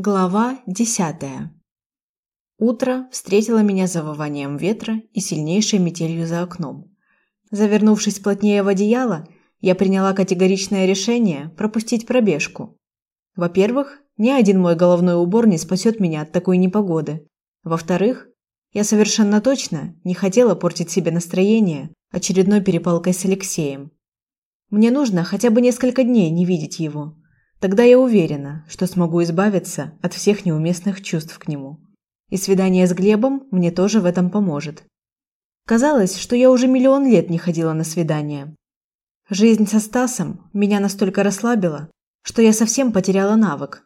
Глава десятая. Утро встретило меня завыванием ветра и сильнейшей метелью за окном. Завернувшись плотнее в одеяло, я приняла категоричное решение пропустить пробежку. Во-первых, ни один мой головной убор не спасет меня от такой непогоды. Во-вторых, я совершенно точно не хотела портить себе настроение очередной перепалкой с Алексеем. Мне нужно хотя бы несколько дней не видеть его – Тогда я уверена, что смогу избавиться от всех неуместных чувств к нему. И свидание с Глебом мне тоже в этом поможет. Казалось, что я уже миллион лет не ходила на свидания. Жизнь со Стасом меня настолько расслабила, что я совсем потеряла навык.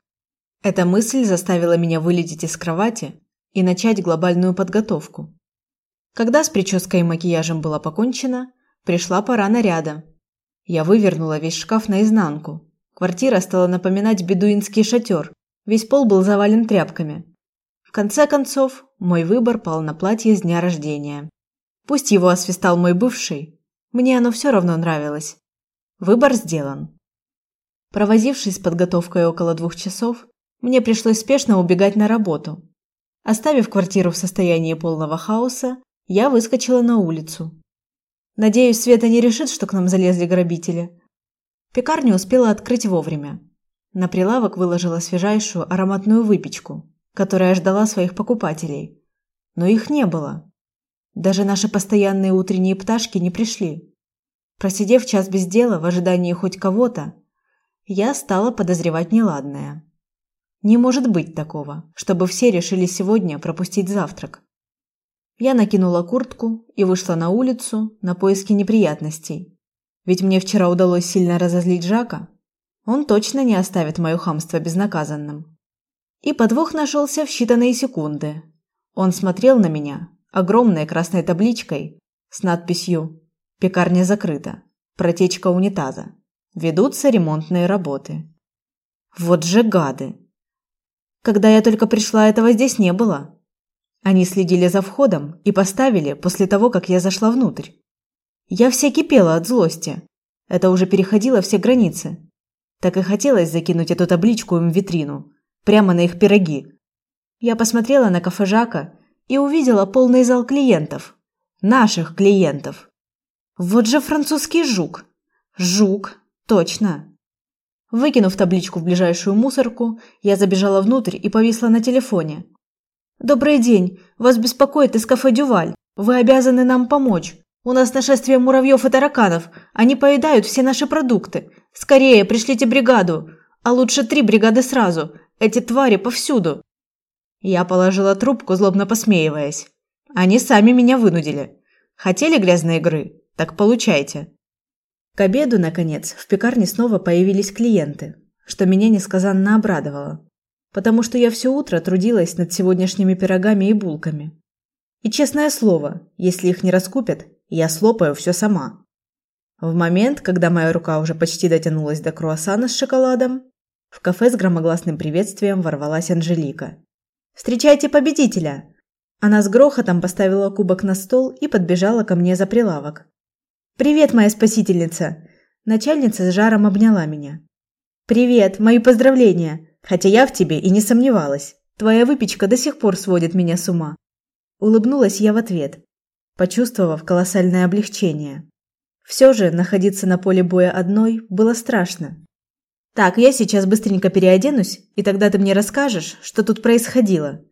Эта мысль заставила меня вылететь из кровати и начать глобальную подготовку. Когда с прической и макияжем было покончено, пришла пора наряда. Я вывернула весь шкаф наизнанку Квартира стала напоминать бедуинский шатер. Весь пол был завален тряпками. В конце концов, мой выбор пал на платье с дня рождения. Пусть его освистал мой бывший, мне оно все равно нравилось. Выбор сделан. Провозившись с подготовкой около двух часов, мне пришлось спешно убегать на работу. Оставив квартиру в состоянии полного хаоса, я выскочила на улицу. Надеюсь, Света не решит, что к нам залезли грабители. Пекарню успела открыть вовремя. На прилавок выложила свежайшую ароматную выпечку, которая ждала своих покупателей. Но их не было. Даже наши постоянные утренние пташки не пришли. Просидев час без дела в ожидании хоть кого-то, я стала подозревать неладное. Не может быть такого, чтобы все решили сегодня пропустить завтрак. Я накинула куртку и вышла на улицу на поиски неприятностей. Ведь мне вчера удалось сильно разозлить Жака. Он точно не оставит мое хамство безнаказанным. И подвох нашелся в считанные секунды. Он смотрел на меня огромной красной табличкой с надписью «Пекарня закрыта. Протечка унитаза. Ведутся ремонтные работы». Вот же гады! Когда я только пришла, этого здесь не было. Они следили за входом и поставили после того, как я зашла внутрь. Я вся кипела от злости. Это уже переходило все границы. Так и хотелось закинуть эту табличку им в витрину, прямо на их пироги. Я посмотрела на кафе Жака и увидела полный зал клиентов. Наших клиентов. Вот же французский жук. Жук, точно. Выкинув табличку в ближайшую мусорку, я забежала внутрь и повисла на телефоне. «Добрый день. Вас беспокоит из кафе «Дюваль». Вы обязаны нам помочь. У нас нашествие муравьев и тараканов. Они поедают все наши продукты. Скорее, пришлите бригаду. А лучше три бригады сразу. Эти твари повсюду. Я положила трубку, злобно посмеиваясь. Они сами меня вынудили. Хотели грязной игры? Так получайте. К обеду, наконец, в пекарне снова появились клиенты, что меня несказанно обрадовало, потому что я все утро трудилась над сегодняшними пирогами и булками. И честное слово, если их не раскупят, я слопаю все сама. В момент, когда моя рука уже почти дотянулась до круассана с шоколадом, в кафе с громогласным приветствием ворвалась Анжелика. «Встречайте победителя!» Она с грохотом поставила кубок на стол и подбежала ко мне за прилавок. «Привет, моя спасительница!» Начальница с жаром обняла меня. «Привет, мои поздравления! Хотя я в тебе и не сомневалась. Твоя выпечка до сих пор сводит меня с ума». Улыбнулась я в ответ почувствовав колоссальное облегчение. Все же находиться на поле боя одной было страшно. Так, я сейчас быстренько переоденусь, и тогда ты мне расскажешь, что тут происходило.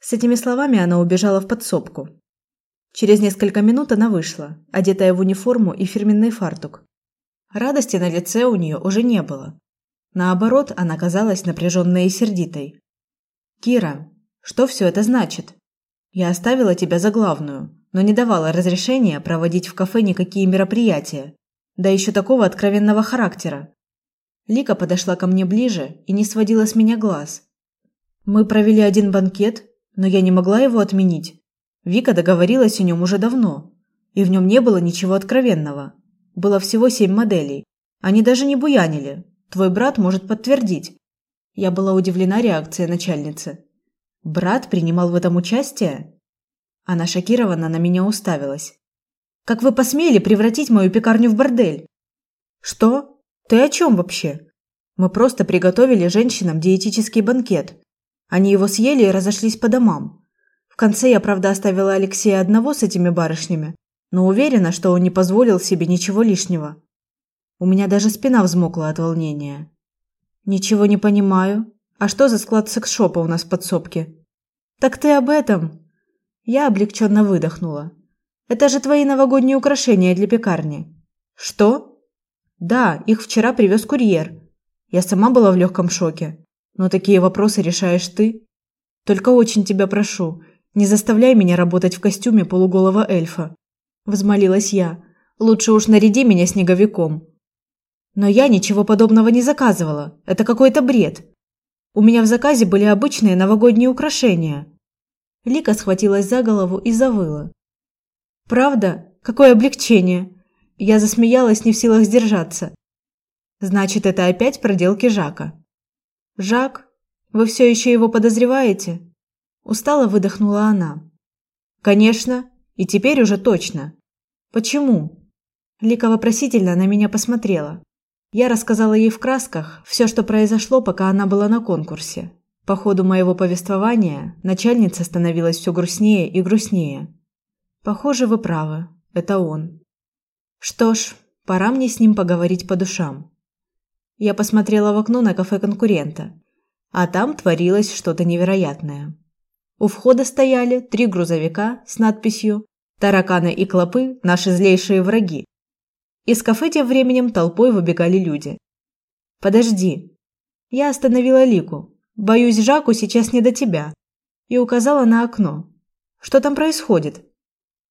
С этими словами она убежала в подсобку. Через несколько минут она вышла, одетая в униформу и фирменный фартук. Радости на лице у нее уже не было. Наоборот, она казалась напряженной и сердитой. Кира, что все это значит? Я оставила тебя за главную но не давала разрешения проводить в кафе никакие мероприятия, да еще такого откровенного характера. Лика подошла ко мне ближе и не сводила с меня глаз. Мы провели один банкет, но я не могла его отменить. Вика договорилась о нем уже давно, и в нем не было ничего откровенного. Было всего семь моделей. Они даже не буянили. Твой брат может подтвердить. Я была удивлена реакцией начальницы. Брат принимал в этом участие? Она шокированно на меня уставилась. Как вы посмели превратить мою пекарню в бордель? Что? Ты о чем вообще? Мы просто приготовили женщинам диетический банкет, Они его съели и разошлись по домам. В конце я, правда, оставила Алексея одного с этими барышнями, но уверена, что он не позволил себе ничего лишнего. У меня даже спина взмокла от волнения. Ничего не понимаю. А что за склад секс-шопа у нас в подсобке? Так ты об этом? Я облегченно выдохнула. Это же твои новогодние украшения для пекарни. Что? Да, их вчера привез курьер. Я сама была в легком шоке. Но такие вопросы решаешь ты. Только очень тебя прошу, не заставляй меня работать в костюме полуголого эльфа, взмолилась я. Лучше уж наряди меня снеговиком. Но я ничего подобного не заказывала. Это какой-то бред. У меня в заказе были обычные новогодние украшения. Лика схватилась за голову и завыла. Правда? Какое облегчение. Я засмеялась, не в силах сдержаться. Значит, это опять проделки Жака. Жак, вы все еще его подозреваете? Устало выдохнула она. Конечно, и теперь уже точно. Почему? Лика вопросительно на меня посмотрела. Я рассказала ей в красках все, что произошло, пока она была на конкурсе. По ходу моего повествования начальница становилась все грустнее и грустнее. Похоже, вы правы. Это он. Что ж, пора мне с ним поговорить по душам. Я посмотрела в окно на кафе конкурента, а там творилось что-то невероятное. У входа стояли три грузовика с надписью «Тараканы и клопы – наши злейшие враги», из кафе тем временем толпой выбегали люди. «Подожди». Я остановила Лику. «Боюсь, Жаку сейчас не до тебя». И указала на окно. «Что там происходит?»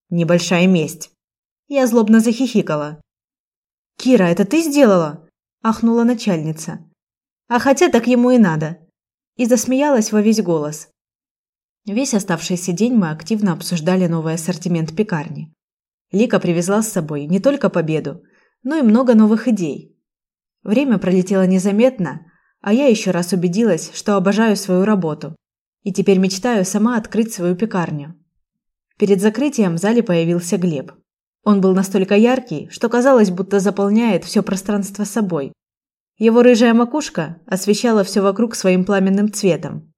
«Небольшая месть». Я злобно захихикала. «Кира, это ты сделала?» – ахнула начальница. «А хотя так ему и надо». И засмеялась во весь голос. Весь оставшийся день мы активно обсуждали новый ассортимент пекарни. Лика привезла с собой не только победу, но и много новых идей. Время пролетело незаметно, а я еще раз убедилась, что обожаю свою работу и теперь мечтаю сама открыть свою пекарню. Перед закрытием в зале появился Глеб. Он был настолько яркий, что казалось, будто заполняет все пространство собой. Его рыжая макушка освещала все вокруг своим пламенным цветом.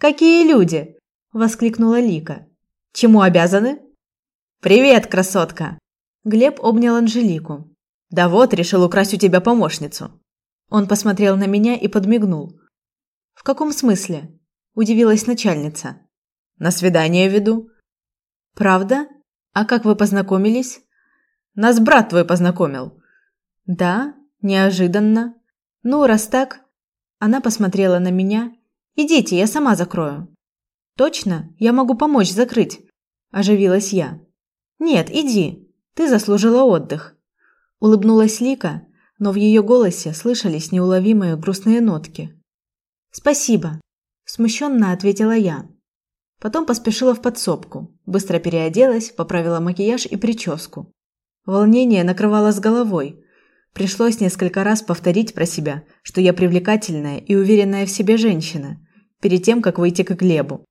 «Какие люди!» – воскликнула Лика. «Чему обязаны?» «Привет, красотка!» Глеб обнял Анжелику. «Да вот, решил украсть у тебя помощницу». Он посмотрел на меня и подмигнул. «В каком смысле?» – удивилась начальница. «На свидание веду». «Правда? А как вы познакомились?» «Нас брат твой познакомил». «Да? Неожиданно. Ну, раз так...» Она посмотрела на меня. «Идите, я сама закрою». «Точно? Я могу помочь закрыть», – оживилась я. Нет, иди. Ты заслужила отдых. Улыбнулась Лика, но в ее голосе слышались неуловимые грустные нотки. Спасибо, смущенно ответила я. Потом поспешила в подсобку, быстро переоделась, поправила макияж и прическу. Волнение накрывало с головой. Пришлось несколько раз повторить про себя, что я привлекательная и уверенная в себе женщина, перед тем, как выйти к Глебу.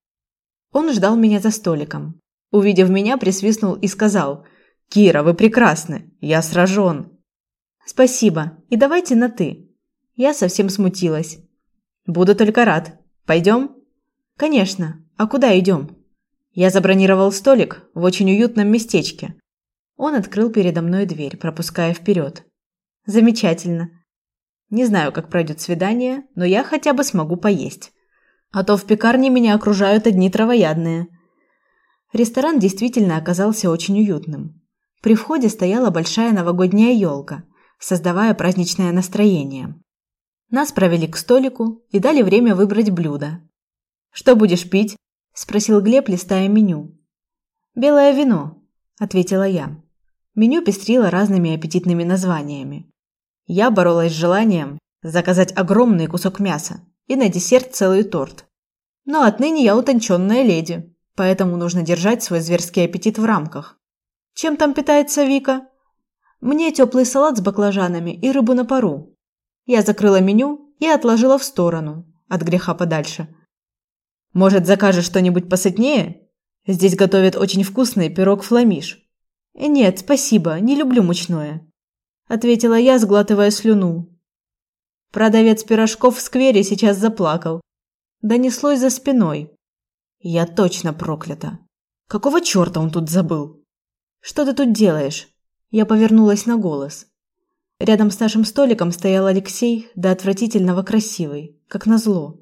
Он ждал меня за столиком. Увидев меня, присвистнул и сказал: "Кира, вы прекрасны. Я сражен». Спасибо. И давайте на ты. Я совсем смутилась. Буду только рад. Пойдем? Конечно. А куда идем? Я забронировал столик в очень уютном местечке. Он открыл передо мной дверь, пропуская вперед. Замечательно. Не знаю, как пройдет свидание, но я хотя бы смогу поесть. А то в пекарне меня окружают одни травоядные. Ресторан действительно оказался очень уютным. При входе стояла большая новогодняя елка, создавая праздничное настроение. Нас провели к столику и дали время выбрать блюдо. «Что будешь пить?» – спросил Глеб, листая меню. «Белое вино», – ответила я. Меню пестрило разными аппетитными названиями. Я боролась с желанием заказать огромный кусок мяса и на десерт целый торт. Но отныне я утонченная леди, поэтому нужно держать свой зверский аппетит в рамках. Чем там питается Вика? Мне теплый салат с баклажанами и рыбу на пару. Я закрыла меню и отложила в сторону, от греха подальше. Может, закажешь что-нибудь посытнее? Здесь готовят очень вкусный пирог фламиш. Нет, спасибо, не люблю мучное, ответила я, сглатывая слюну. Продавец пирожков в сквере сейчас заплакал. донеслось за спиной. Я точно проклята. Какого чёрта он тут забыл? Что ты тут делаешь? Я повернулась на голос. Рядом с нашим столиком стоял Алексей, до отвратительного красивый, как назло.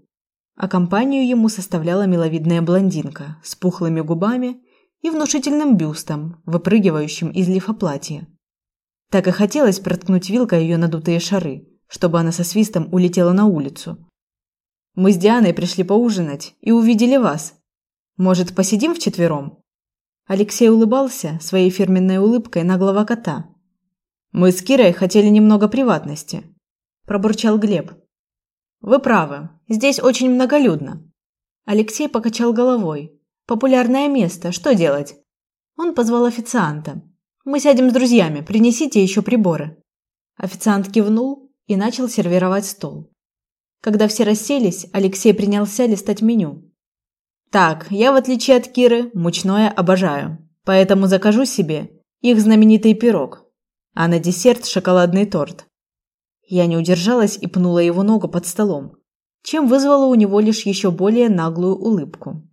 А компанию ему составляла миловидная блондинка с пухлыми губами и внушительным бюстом, выпрыгивающим из лифа платья. Так и хотелось проткнуть вилкой ее надутые шары, чтобы она со свистом улетела на улицу. Мы с Дианой пришли поужинать и увидели вас. Может, посидим вчетвером? Алексей улыбался своей фирменной улыбкой наглого кота. Мы с Кирой хотели немного приватности, пробурчал Глеб. Вы правы. Здесь очень многолюдно. Алексей покачал головой. Популярное место, что делать? Он позвал официанта. Мы сядем с друзьями, принесите еще приборы. Официант кивнул и начал сервировать стол. Когда все расселись, Алексей принялся листать меню. Так, я в отличие от Киры мучное обожаю, поэтому закажу себе их знаменитый пирог, а на десерт шоколадный торт. Я не удержалась и пнула его ногу под столом, чем вызвала у него лишь еще более наглую улыбку.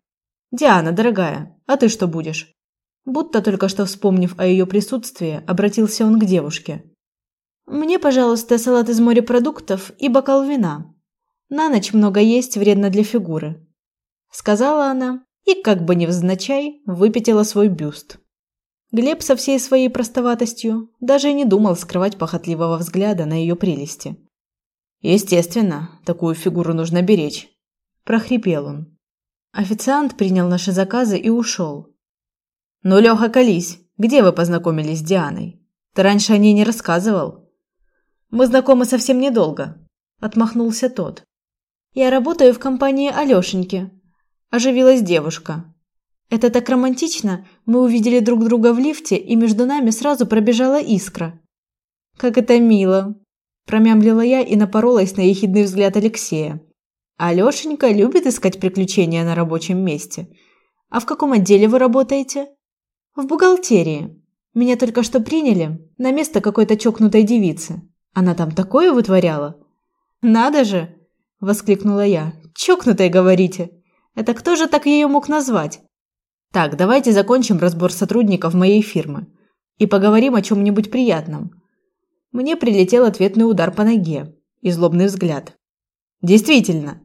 Диана, дорогая, а ты что будешь? Будто только что вспомнив о ее присутствии, обратился он к девушке. Мне, пожалуйста, салат из морепродуктов и бокал вина. На ночь много есть вредно для фигуры, сказала она и, как бы невзначай, выпятила свой бюст. Глеб со всей своей простоватостью даже не думал скрывать похотливого взгляда на ее прелести. Естественно, такую фигуру нужно беречь, прохрипел он. Официант принял наши заказы и ушел. Ну, Леха, колись. Где вы познакомились с Дианой? Ты раньше о ней не рассказывал. Мы знакомы совсем недолго, отмахнулся тот. Я работаю в компании Алёшеньки. Оживилась девушка. Это так романтично. Мы увидели друг друга в лифте, и между нами сразу пробежала искра. Как это мило, промямлила я и напоролась на ехидный взгляд Алексея. Алёшенька любит искать приключения на рабочем месте. А в каком отделе вы работаете? В бухгалтерии. Меня только что приняли на место какой-то чокнутой девицы. Она там такое вытворяла. Надо же, воскликнула я. Чокнутой, говорите? Это кто же так ее мог назвать? Так, давайте закончим разбор сотрудников моей фирмы и поговорим о чем нибудь приятном. Мне прилетел ответный удар по ноге и злобный взгляд. Действительно,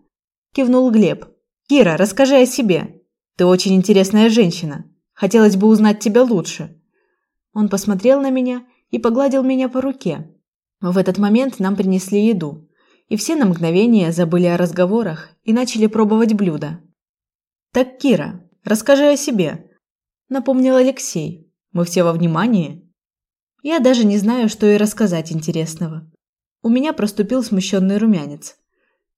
кивнул Глеб. Кира, расскажи о себе. Ты очень интересная женщина. Хотелось бы узнать тебя лучше. Он посмотрел на меня и погладил меня по руке. В этот момент нам принесли еду, и все на мгновение забыли о разговорах и начали пробовать блюда. Так, Кира, расскажи о себе, напомнил Алексей. Мы все во внимании. Я даже не знаю, что и рассказать интересного. У меня проступил смущенный румянец.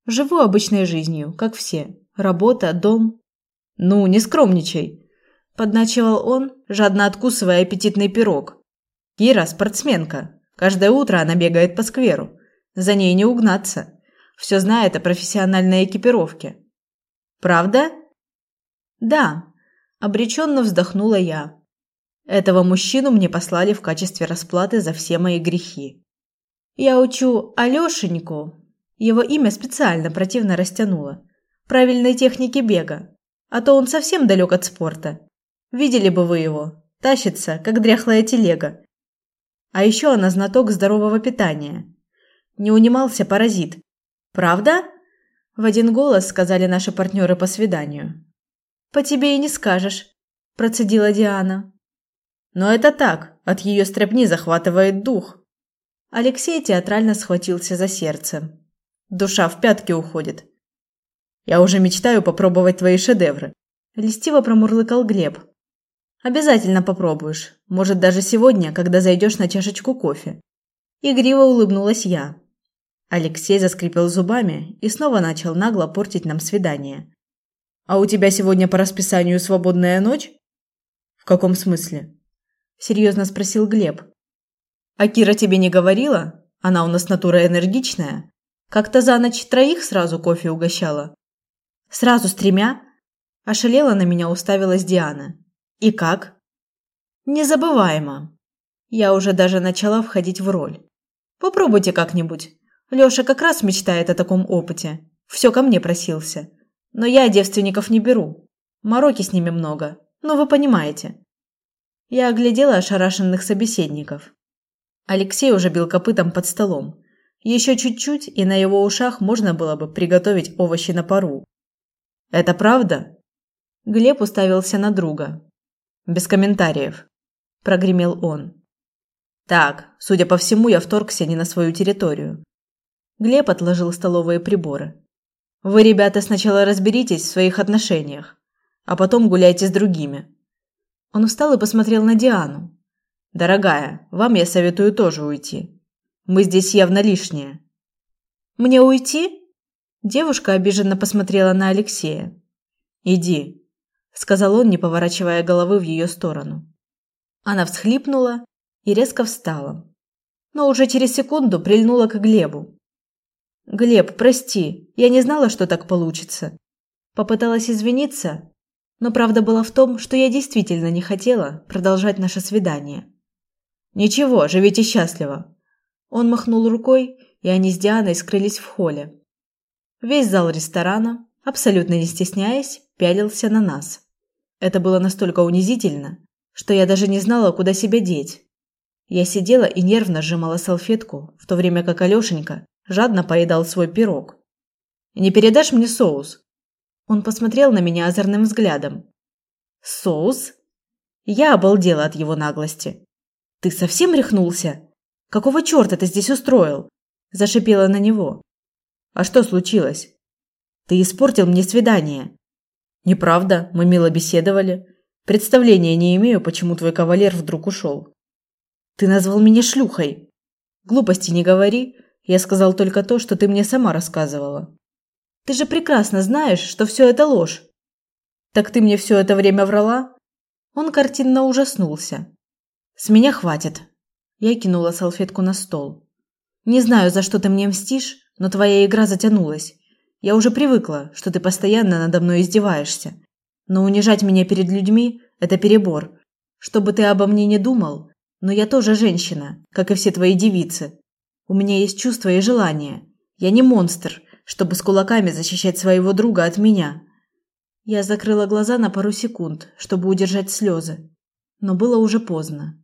Живу обычной жизнью, как все. Работа, дом. Ну, не скромничай, подначивал он, жадно откусывая аппетитный пирог. Кира спортсменка. Каждое утро она бегает по скверу. За ней не угнаться. Все знает о профессиональной экипировке. Правда? Да, обреченно вздохнула я. Этого мужчину мне послали в качестве расплаты за все мои грехи. Я учу Алёшеньку, его имя специально противно растянуло, правильной технике бега, а то он совсем далек от спорта. Видели бы вы его, тащится, как дряхлая телега. А еще она знаток здорового питания. Не унимался паразит. Правда? В один голос сказали наши партнеры по свиданию. По тебе и не скажешь, процедила Диана. Но это так, от ее стряпни захватывает дух. Алексей театрально схватился за сердце. Душа в пятки уходит. Я уже мечтаю попробовать твои шедевры. Листиво промурлыкал Глеб. Обязательно попробуешь. Может, даже сегодня, когда зайдешь на чашечку кофе. Игриво улыбнулась я. Алексей заскрипел зубами и снова начал нагло портить нам свидание. А у тебя сегодня по расписанию свободная ночь? В каком смысле? серьезно спросил Глеб. А Кира тебе не говорила? Она у нас натура энергичная. Как-то за ночь троих сразу кофе угощала. Сразу с тремя? Ошалела на меня уставилась Диана. И как? Незабываемо. Я уже даже начала входить в роль. Попробуйте как-нибудь. Лёша как раз мечтает о таком опыте. Всё ко мне просился. Но я девственников не беру. Мороки с ними много. Ну, вы понимаете. Я оглядела ошарашенных собеседников. Алексей уже бил копытом под столом. Еще чуть-чуть, и на его ушах можно было бы приготовить овощи на пару. Это правда? Глеб уставился на друга. Без комментариев, прогремел он. Так, судя по всему, я вторгся не на свою территорию. Глеб отложил столовые приборы. Вы, ребята, сначала разберитесь в своих отношениях, а потом гуляйте с другими. Он встал и посмотрел на Диану. Дорогая, вам я советую тоже уйти. Мы здесь явно лишние. Мне уйти? Девушка обиженно посмотрела на Алексея. Иди, сказал он, не поворачивая головы в ее сторону. Она всхлипнула и резко встала. Но уже через секунду прильнула к Глебу. Глеб, прости, я не знала, что так получится. Попыталась извиниться, но правда была в том, что я действительно не хотела продолжать наше свидание. Ничего, живите счастливо. Он махнул рукой, и они с Дианой скрылись в холле. Весь зал ресторана, абсолютно не стесняясь, пялился на нас. Это было настолько унизительно, что я даже не знала, куда себя деть. Я сидела и нервно сжимала салфетку, в то время как Алёшенька жадно поедал свой пирог. «Не передашь мне соус?» Он посмотрел на меня озорным взглядом. «Соус?» Я обалдела от его наглости. «Ты совсем рехнулся? Какого черта ты здесь устроил?» Зашипела на него. «А что случилось?» «Ты испортил мне свидание». «Неправда, мы мило беседовали. Представления не имею, почему твой кавалер вдруг ушел». «Ты назвал меня шлюхой». «Глупости не говори. Я сказал только то, что ты мне сама рассказывала». «Ты же прекрасно знаешь, что все это ложь». «Так ты мне все это время врала?» Он картинно ужаснулся. С меня хватит. Я кинула салфетку на стол. Не знаю, за что ты мне мстишь, но твоя игра затянулась. Я уже привыкла, что ты постоянно надо мной издеваешься. Но унижать меня перед людьми это перебор. Чтобы ты обо мне не думал, но я тоже женщина, как и все твои девицы. У меня есть чувства и желания. Я не монстр, чтобы с кулаками защищать своего друга от меня. Я закрыла глаза на пару секунд, чтобы удержать слезы, но было уже поздно.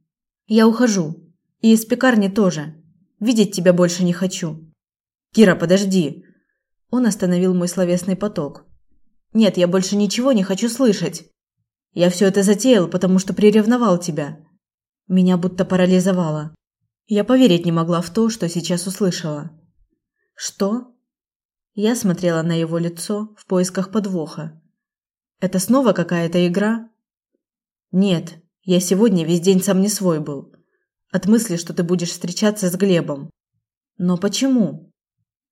Я ухожу. И из пекарни тоже. Видеть тебя больше не хочу. Кира, подожди. Он остановил мой словесный поток. Нет, я больше ничего не хочу слышать. Я все это затеял, потому что приревновал тебя. Меня будто парализовало. Я поверить не могла в то, что сейчас услышала. Что? Я смотрела на его лицо в поисках подвоха. Это снова какая-то игра? Нет, я сегодня весь день сам не свой был. От мысли, что ты будешь встречаться с Глебом. Но почему?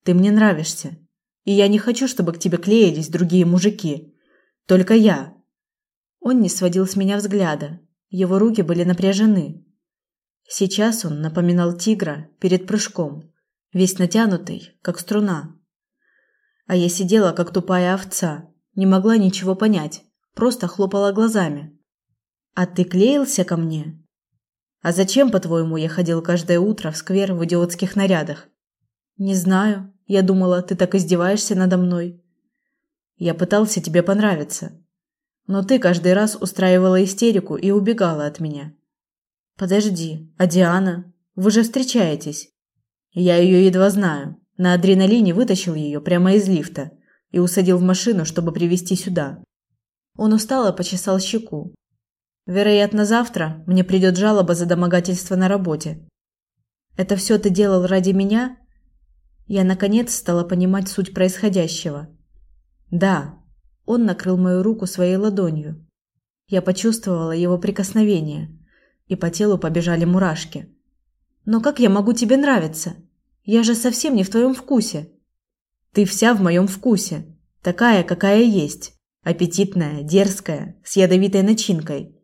Ты мне нравишься. И я не хочу, чтобы к тебе клеились другие мужики. Только я. Он не сводил с меня взгляда. Его руки были напряжены. Сейчас он напоминал тигра перед прыжком, весь натянутый, как струна. А я сидела, как тупая овца, не могла ничего понять, просто хлопала глазами. А ты клеился ко мне? А зачем, по-твоему, я ходил каждое утро в сквер в идиотских нарядах? Не знаю. Я думала, ты так издеваешься надо мной. Я пытался тебе понравиться. Но ты каждый раз устраивала истерику и убегала от меня. Подожди, а Диана? Вы же встречаетесь. Я ее едва знаю. На адреналине вытащил ее прямо из лифта и усадил в машину, чтобы привезти сюда. Он устало почесал щеку, Вероятно, завтра мне придет жалоба за домогательство на работе. Это все ты делал ради меня? Я наконец стала понимать суть происходящего. Да, он накрыл мою руку своей ладонью. Я почувствовала его прикосновение, и по телу побежали мурашки. Но как я могу тебе нравиться? Я же совсем не в твоем вкусе. Ты вся в моем вкусе, такая, какая есть, аппетитная, дерзкая, с ядовитой начинкой.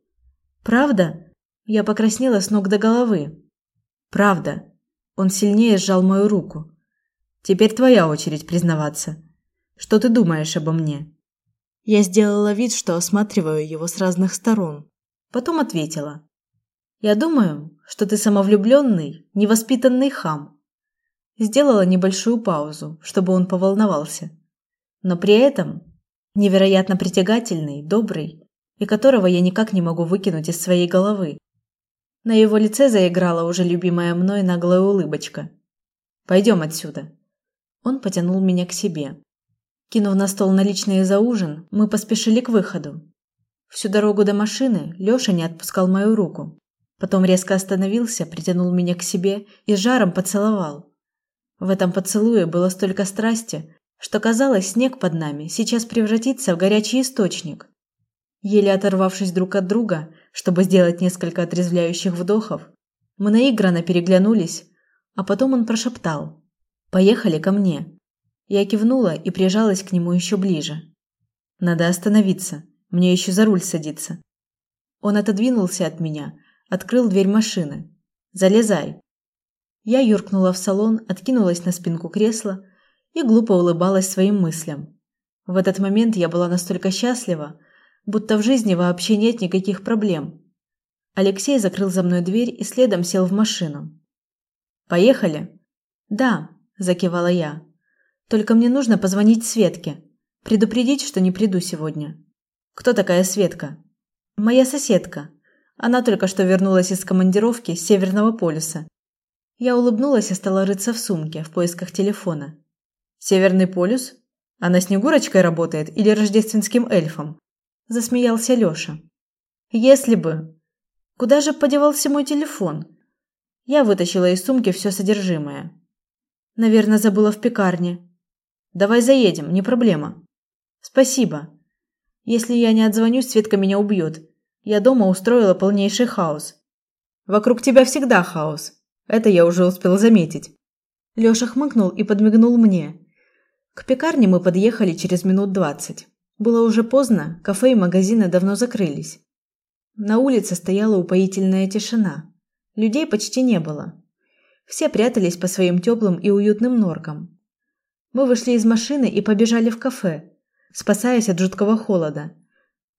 Правда? Я покраснела с ног до головы. Правда. Он сильнее сжал мою руку. Теперь твоя очередь признаваться. Что ты думаешь обо мне? Я сделала вид, что осматриваю его с разных сторон. Потом ответила: Я думаю, что ты самовлюбленный, невоспитанный хам. Сделала небольшую паузу, чтобы он поволновался. Но при этом Невероятно притягательный, добрый, и которого я никак не могу выкинуть из своей головы. На его лице заиграла уже любимая мной наглая улыбочка. Пойдем отсюда. Он потянул меня к себе. Кинув на стол наличные за ужин, мы поспешили к выходу. Всю дорогу до машины Лёша не отпускал мою руку. Потом резко остановился, притянул меня к себе и жаром поцеловал. В этом поцелуе было столько страсти, что казалось, снег под нами сейчас превратится в горячий источник. Еле оторвавшись друг от друга, чтобы сделать несколько отрезвляющих вдохов, мы наигранно переглянулись, а потом он прошептал: "Поехали ко мне". Я кивнула и прижалась к нему еще ближе. Надо остановиться, мне еще за руль садиться. Он отодвинулся от меня, открыл дверь машины. Залезай. Я юркнула в салон, откинулась на спинку кресла и глупо улыбалась своим мыслям. В этот момент я была настолько счастлива, будто в жизни вообще нет никаких проблем. Алексей закрыл за мной дверь и следом сел в машину. Поехали. Да, закивала я. Только мне нужно позвонить Светке, предупредить, что не приду сегодня. Кто такая Светка? Моя соседка. Она только что вернулась из командировки с Северного полюса. Я улыбнулась и стала рыться в сумке в поисках телефона. Северный полюс? Она снегурочкой работает или рождественским эльфом? засмеялся Лёша. Если бы. Куда же подевался мой телефон? Я вытащила из сумки все содержимое. Наверное, забыла в пекарне. Давай заедем, не проблема. Спасибо. Если я не отзвонюсь, Светка меня убьет. Я дома устроила полнейший хаос. Вокруг тебя всегда хаос. Это я уже успел заметить. Лёша хмыкнул и подмигнул мне. К пекарне мы подъехали через минут двадцать. Было уже поздно, кафе и магазины давно закрылись. На улице стояла упоительная тишина. Людей почти не было. Все прятались по своим теплым и уютным норкам. Мы вышли из машины и побежали в кафе, спасаясь от жуткого холода.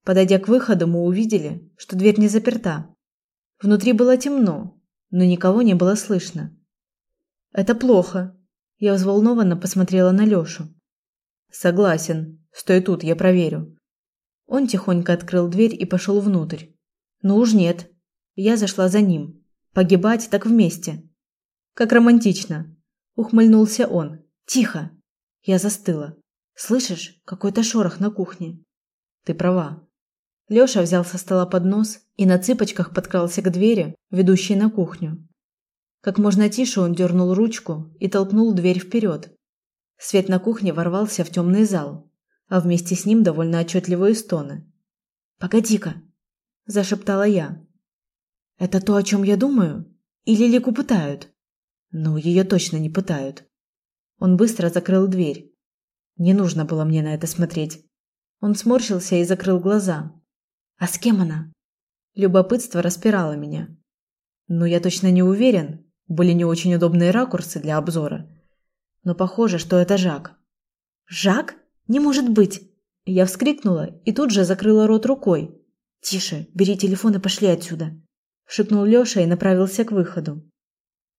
Подойдя к выходу, мы увидели, что дверь не заперта. Внутри было темно, но никого не было слышно. Это плохо. Я взволнованно посмотрела на Лёшу. Согласен. Стой тут, я проверю. Он тихонько открыл дверь и пошел внутрь. Ну уж нет. Я зашла за ним. Погибать так вместе. Как романтично, ухмыльнулся он. Тихо. Я застыла. Слышишь, какой-то шорох на кухне. Ты права. Лёша взял со стола поднос и на цыпочках подкрался к двери, ведущей на кухню. Как можно тише он дернул ручку и толкнул дверь вперед. Свет на кухне ворвался в темный зал, а вместе с ним довольно отчетливые стоны. "Погоди-ка", зашептала я. "Это то, о чем я думаю? Или Лику пытают?" "Ну, ее точно не пытают. Он быстро закрыл дверь. Не нужно было мне на это смотреть. Он сморщился и закрыл глаза. А с кем она? Любопытство распирало меня. Ну, я точно не уверен. Были не очень удобные ракурсы для обзора. Но похоже, что это Жак. Жак? Не может быть. Я вскрикнула и тут же закрыла рот рукой. Тише, бери телефон и пошли отсюда, шепнул Лёша и направился к выходу.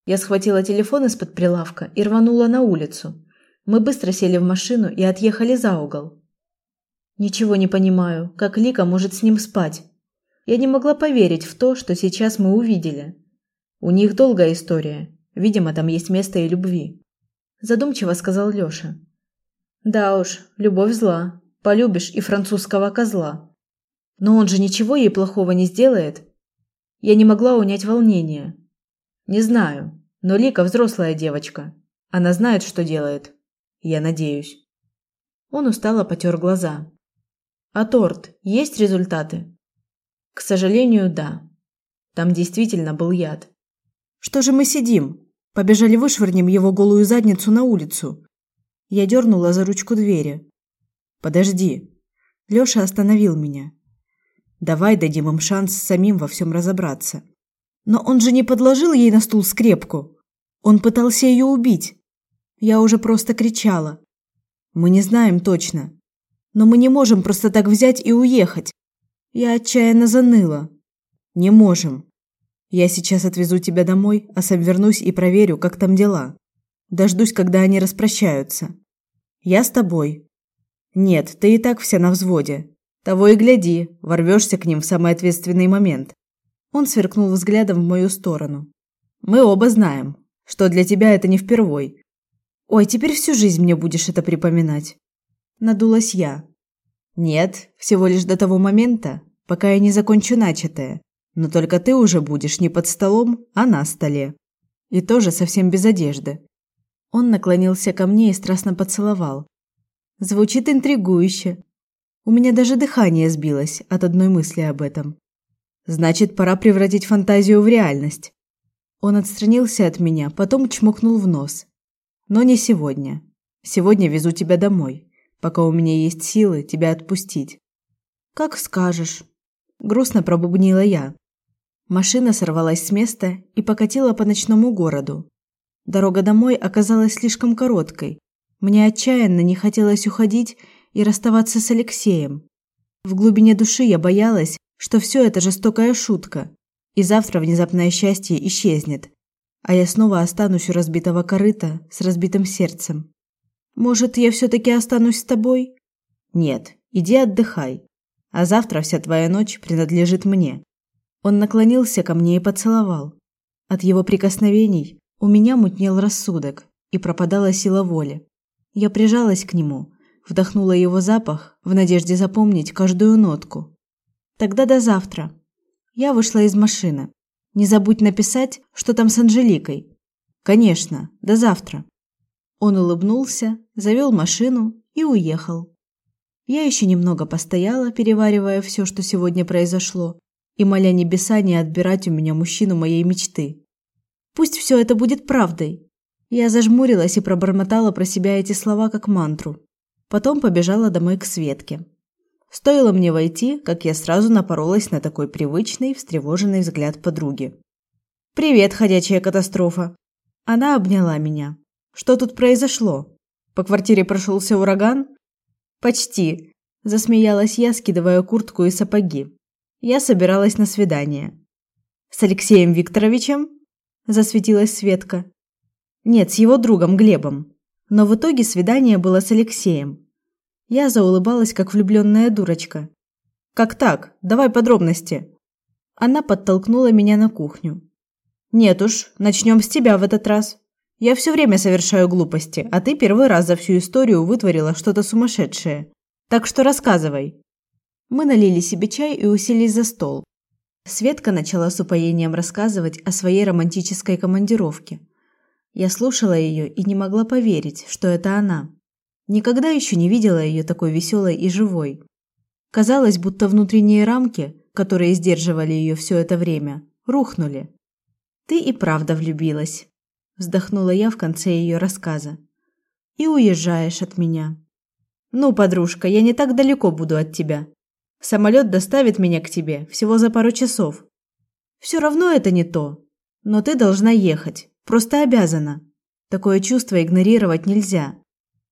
Я схватила телефон из-под прилавка и рванула на улицу. Мы быстро сели в машину и отъехали за угол. Ничего не понимаю, как Лика может с ним спать. Я не могла поверить в то, что сейчас мы увидели. У них долгая история. Видимо, там есть место и любви. Задумчиво сказал Лёша. Да уж, любовь зла. Полюбишь и французского козла. Но он же ничего ей плохого не сделает. Я не могла унять волнение. Не знаю, но Лика взрослая девочка. Она знает, что делает. Я надеюсь. Он устало потёр глаза. А торт есть результаты? К сожалению, да. Там действительно был яд. Что же мы сидим? Побежали вышвырнем его голую задницу на улицу. Я дернула за ручку двери. Подожди. Лёша остановил меня. Давай дадим им шанс самим во всем разобраться. Но он же не подложил ей на стул скрепку. Он пытался ее убить. Я уже просто кричала. Мы не знаем точно. Но мы не можем просто так взять и уехать. Я отчаянно заныла. Не можем. Я сейчас отвезу тебя домой, а сам вернусь и проверю, как там дела. Дождусь, когда они распрощаются. Я с тобой. Нет, ты и так вся на взводе. Того и гляди, ворвешься к ним в самый ответственный момент. Он сверкнул взглядом в мою сторону. Мы оба знаем, что для тебя это не впервой. Ой, теперь всю жизнь мне будешь это припоминать. Надулась я. Нет, всего лишь до того момента, пока я не закончу начатое. Но только ты уже будешь не под столом, а на столе. И тоже совсем без одежды. Он наклонился ко мне и страстно поцеловал. Звучит интригующе. У меня даже дыхание сбилось от одной мысли об этом. Значит, пора превратить фантазию в реальность. Он отстранился от меня, потом чмокнул в нос. Но не сегодня. Сегодня везу тебя домой, пока у меня есть силы тебя отпустить. Как скажешь, грустно пробубнила я. Машина сорвалась с места и покатила по ночному городу. Дорога домой оказалась слишком короткой. Мне отчаянно не хотелось уходить и расставаться с Алексеем. В глубине души я боялась, что все это жестокая шутка, и завтра внезапное счастье исчезнет, а я снова останусь у разбитого корыта с разбитым сердцем. Может, я все таки останусь с тобой? Нет, иди отдыхай. А завтра вся твоя ночь принадлежит мне. Он наклонился ко мне и поцеловал. От его прикосновений у меня мутнел рассудок и пропадала сила воли. Я прижалась к нему, вдохнула его запах в надежде запомнить каждую нотку. Тогда до завтра. Я вышла из машины. Не забудь написать, что там с Анжеликой. Конечно, до завтра. Он улыбнулся, завел машину и уехал. Я еще немного постояла, переваривая все, что сегодня произошло, и моля небеса не отбирать у меня мужчину моей мечты. Пусть все это будет правдой. Я зажмурилась и пробормотала про себя эти слова как мантру. Потом побежала домой к Светке. Стоило мне войти, как я сразу напоролась на такой привычный, встревоженный взгляд подруги. «Привет, ходячая катастрофа!» Она обняла меня. «Что тут произошло? По квартире прошелся ураган?» «Почти», – засмеялась я, скидывая куртку и сапоги. Я собиралась на свидание. С Алексеем Викторовичем? Засветилась Светка. Нет, с его другом Глебом. Но в итоге свидание было с Алексеем. Я заулыбалась, как влюбленная дурочка. Как так? Давай подробности. Она подтолкнула меня на кухню. Нет уж, начнем с тебя в этот раз. Я все время совершаю глупости, а ты первый раз за всю историю вытворила что-то сумасшедшее. Так что рассказывай. Мы налили себе чай и уселись за стол. Светка начала с упоением рассказывать о своей романтической командировке. Я слушала ее и не могла поверить, что это она. Никогда еще не видела ее такой веселой и живой. Казалось, будто внутренние рамки, которые сдерживали ее все это время, рухнули. Ты и правда влюбилась, вздохнула я в конце ее рассказа. И уезжаешь от меня. Ну, подружка, я не так далеко буду от тебя. Самолет доставит меня к тебе всего за пару часов. Все равно это не то. Но ты должна ехать. Просто обязана. Такое чувство игнорировать нельзя.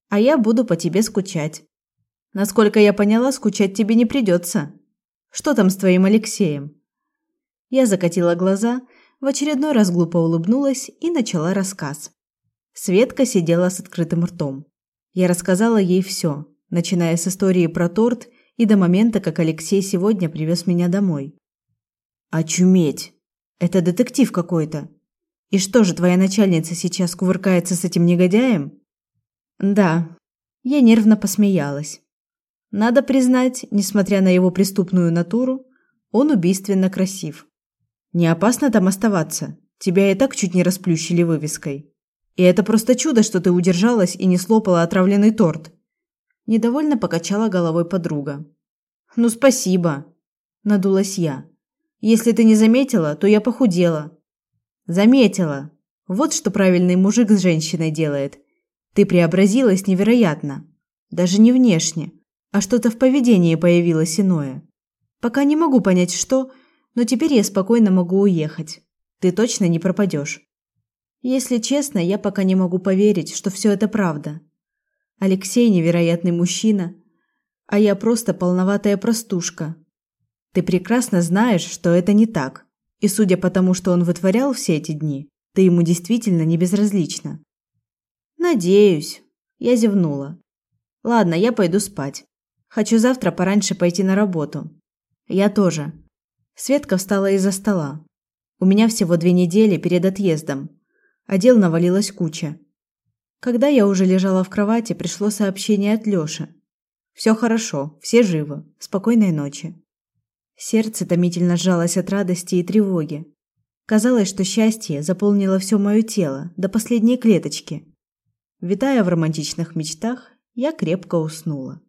А я буду по тебе скучать. Насколько я поняла, скучать тебе не придется. Что там с твоим Алексеем? Я закатила глаза, в очередной раз глупо улыбнулась и начала рассказ. Светка сидела с открытым ртом. Я рассказала ей все, начиная с истории про торт и до момента, как Алексей сегодня привез меня домой. Очуметь. Это детектив какой-то. И что же твоя начальница сейчас кувыркается с этим негодяем? Да. Я нервно посмеялась. Надо признать, несмотря на его преступную натуру, он убийственно красив. Не опасно там оставаться. Тебя и так чуть не расплющили вывеской. И это просто чудо, что ты удержалась и не слопала отравленный торт. Недовольно покачала головой подруга. Ну спасибо, надулась я. Если ты не заметила, то я похудела. Заметила. Вот что правильный мужик с женщиной делает. Ты преобразилась невероятно. Даже не внешне, а что-то в поведении появилось иное. Пока не могу понять что, но теперь я спокойно могу уехать. Ты точно не пропадешь. Если честно, я пока не могу поверить, что все это правда. Алексей невероятный мужчина, а я просто полноватая простушка. Ты прекрасно знаешь, что это не так. И судя по тому, что он вытворял все эти дни, ты ему действительно не безразлична. Надеюсь, я зевнула. Ладно, я пойду спать. Хочу завтра пораньше пойти на работу. Я тоже. Светка встала из-за стола. У меня всего две недели перед отъездом, а дел навалилась куча. Когда я уже лежала в кровати, пришло сообщение от Лёши. Все хорошо, все живы. Спокойной ночи. Сердце томительно сжалось от радости и тревоги. Казалось, что счастье заполнило все мое тело до последней клеточки. Витая в романтичных мечтах, я крепко уснула.